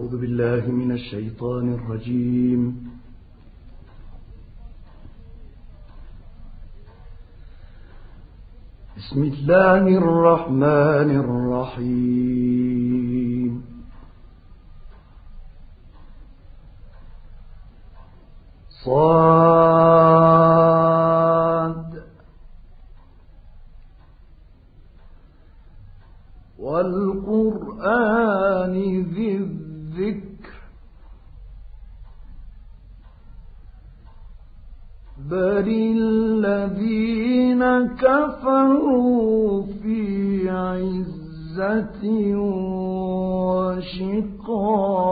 أعوذ بالله من الشيطان الرجيم. بسم الله الرحمن الرحيم. صاد. والقرآن ذي الذكر بل الذين كفروا في عزة وشقاق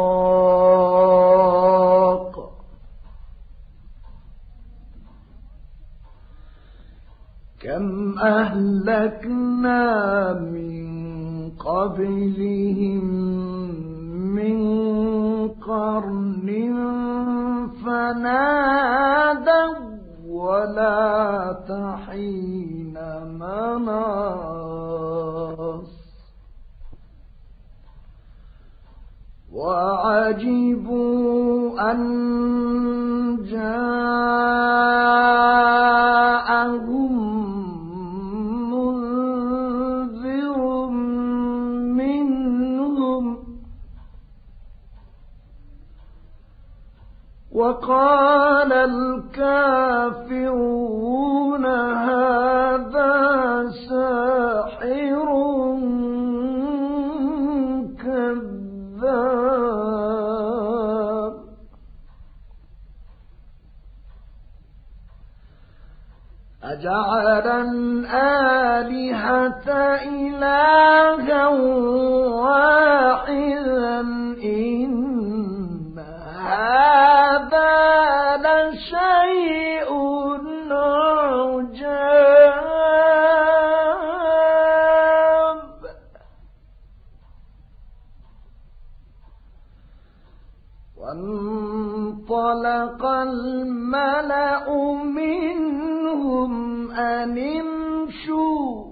كم أهلكنا من قبلهم قرن فنادوا ولا تحين مناص. وعجبوا أن جاءهم وقال الكافرون هذا ساحر كذاب. أجعل الآلهة إلها واحدا؟ لشيء عجاب وانطلق الملأ منهم أن امشوا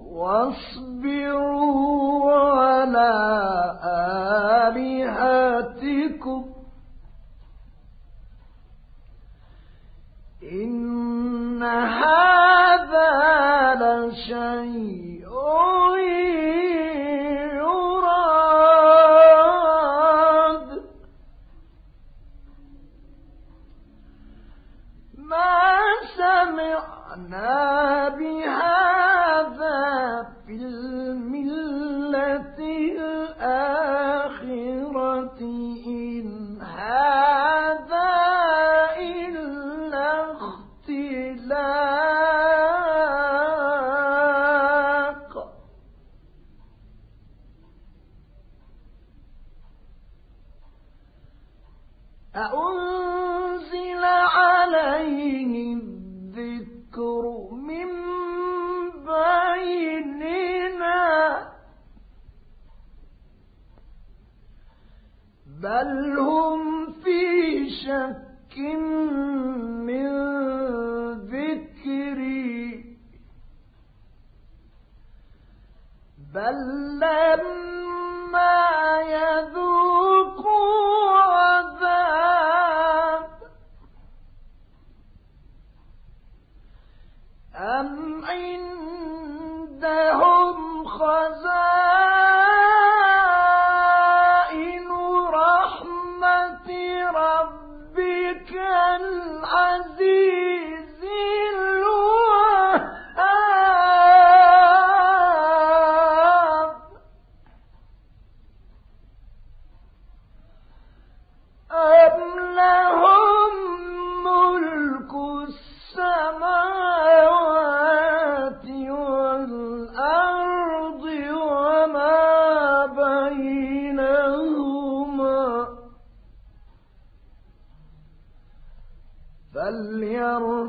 سمعنا بهذا في عليه الذكر من بيننا. بل هم في شك من ذكري. بل لما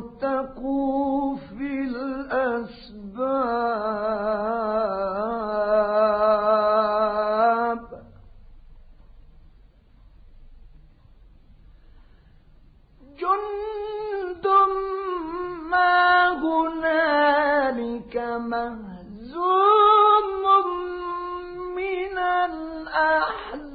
فليرتقوا في الأسباب جند ما هنالك مهزوم من الأحزاب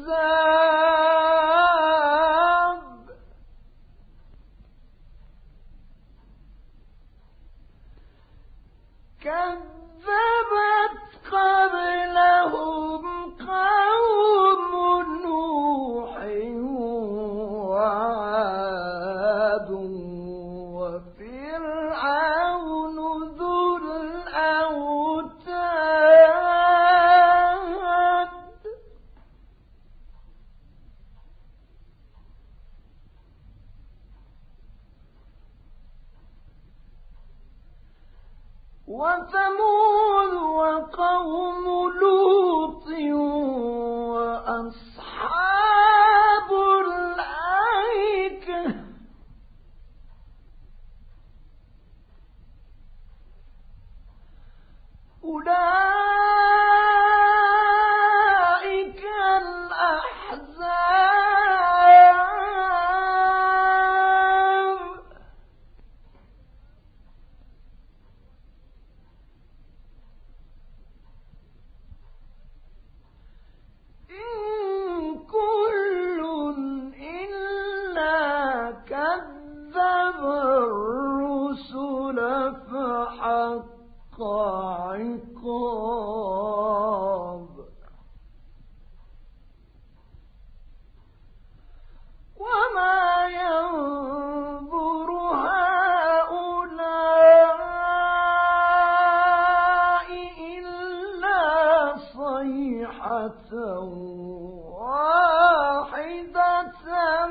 واحدة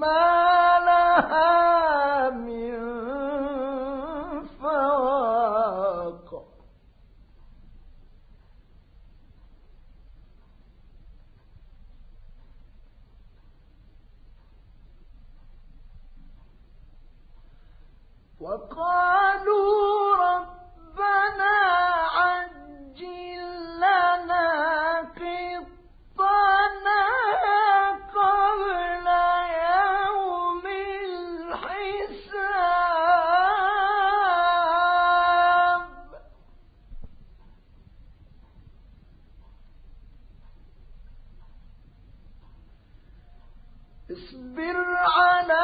ما لها من فواق وقال اصبر على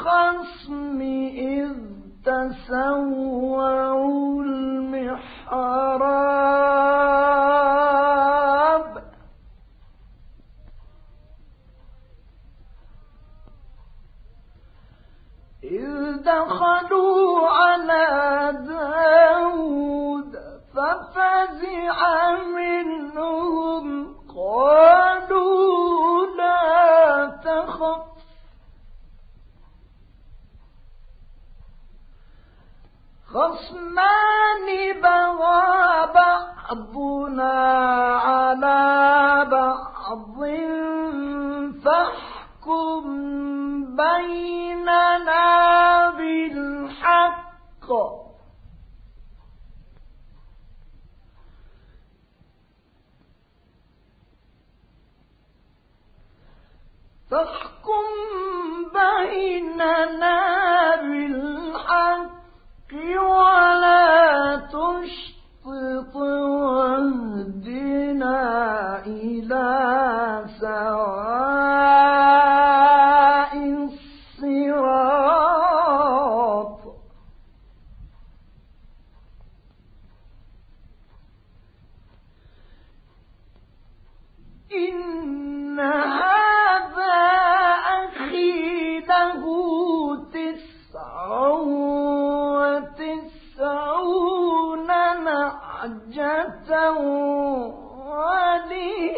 تسوعوا المحراب. إذ دخلوا على داود ففزع خصمان بغى بعضنا على بعض فاحكم بيننا بالحق. فاحكم بيننا بالحق. ولا تشطط واهدنا إلى ولي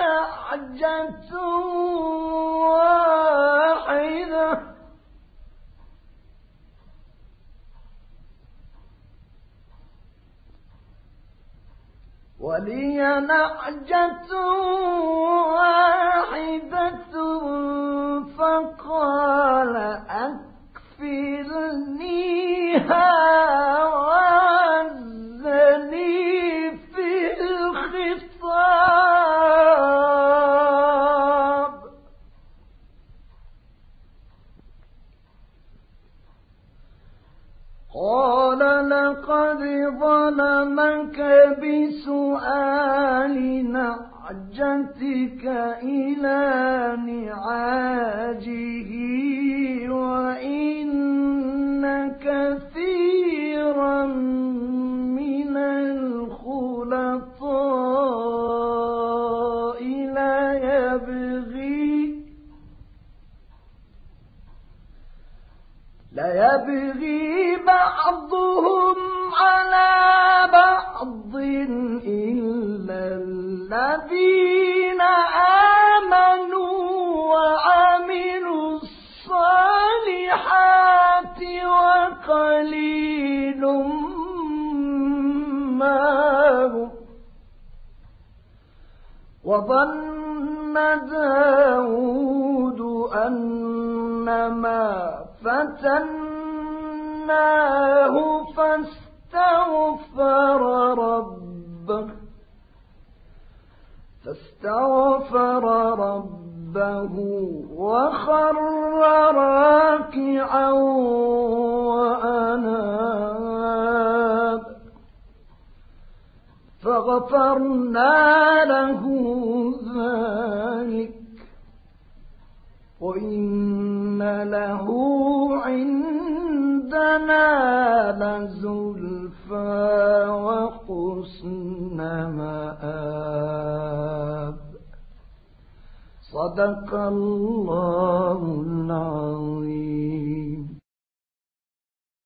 نعجة واحدة. ولي نعجة واحدة. فقال أكفلنيها بسؤال نعجتك إلى نعاجه وإن كثيرا من الخلطاء ليبغي ليبغي بعضهم وظن داود أنما فتناه فاستغفر ربه فاستغفر ربه وخر راكعا وأناب. فغفرنا له ذلك. وإن له عندنا لزلفى وحسن مآب. صدق الله العظيم.